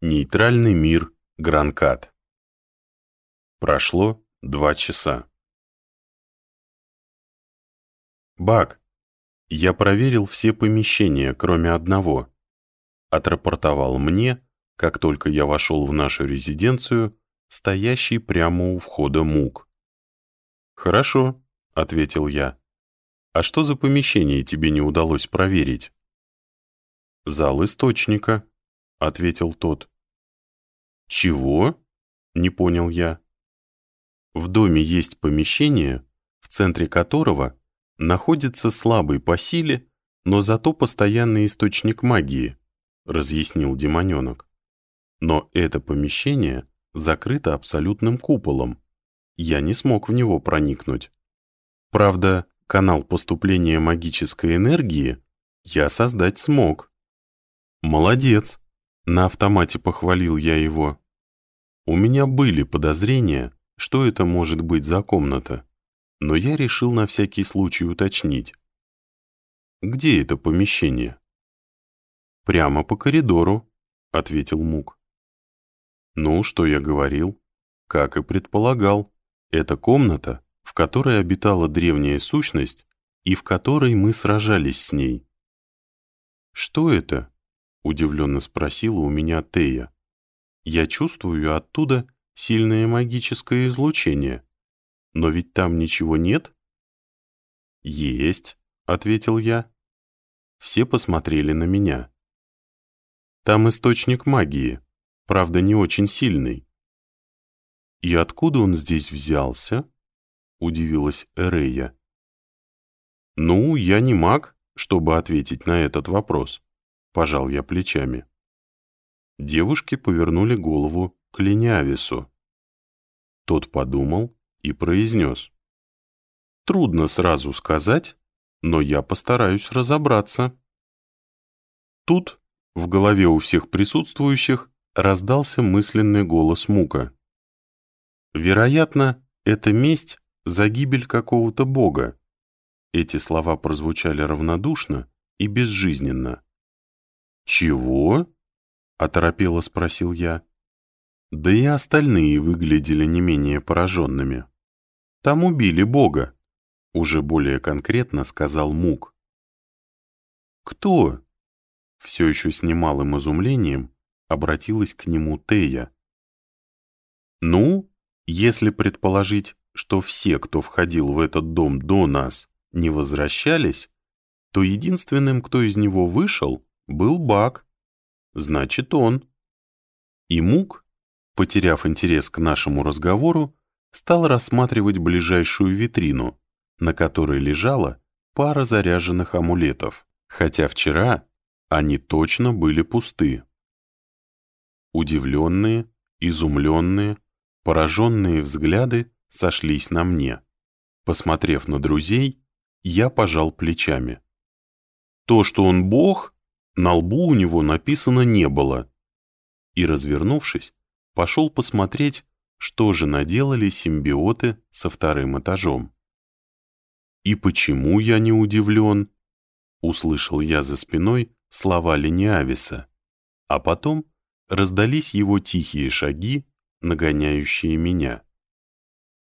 Нейтральный мир Гранкат. Прошло два часа. Бак, я проверил все помещения, кроме одного. Отрапортовал мне, как только я вошел в нашу резиденцию, стоящий прямо у входа мук. «Хорошо», — ответил я. «А что за помещение тебе не удалось проверить?» «Зал источника», — ответил тот. «Чего?» — не понял я. В доме есть помещение, в центре которого находится слабый по силе, но зато постоянный источник магии, разъяснил демоненок. Но это помещение закрыто абсолютным куполом. Я не смог в него проникнуть. Правда, канал поступления магической энергии я создать смог. Молодец, на автомате похвалил я его. У меня были подозрения, что это может быть за комната, но я решил на всякий случай уточнить. «Где это помещение?» «Прямо по коридору», — ответил Мук. «Ну, что я говорил? Как и предполагал, это комната, в которой обитала древняя сущность и в которой мы сражались с ней». «Что это?» — удивленно спросила у меня Тея. «Я чувствую оттуда сильное магическое излучение. Но ведь там ничего нет?» «Есть», — ответил я. Все посмотрели на меня. «Там источник магии, правда, не очень сильный». «И откуда он здесь взялся?» — удивилась Эрея. «Ну, я не маг, чтобы ответить на этот вопрос». Пожал я плечами. Девушки повернули голову к Ленявису. Тот подумал и произнес. Трудно сразу сказать, но я постараюсь разобраться. Тут в голове у всех присутствующих раздался мысленный голос Мука. Вероятно, это месть за гибель какого-то бога. Эти слова прозвучали равнодушно и безжизненно. «Чего?» — оторопело спросил я. Да и остальные выглядели не менее пораженными. «Там убили Бога», — уже более конкретно сказал Мук. «Кто?» — все еще с немалым изумлением обратилась к нему Тея. «Ну, если предположить, что все, кто входил в этот дом до нас, не возвращались, то единственным, кто из него вышел, был Бак. Значит, он. И Мук, потеряв интерес к нашему разговору, стал рассматривать ближайшую витрину, на которой лежала пара заряженных амулетов, хотя вчера они точно были пусты. Удивленные, изумленные, пораженные взгляды сошлись на мне. Посмотрев на друзей, я пожал плечами. То, что он бог, на лбу у него написано не было. И, развернувшись, пошел посмотреть, что же наделали симбиоты со вторым этажом. «И почему я не удивлен?» Услышал я за спиной слова Лениависа, а потом раздались его тихие шаги, нагоняющие меня.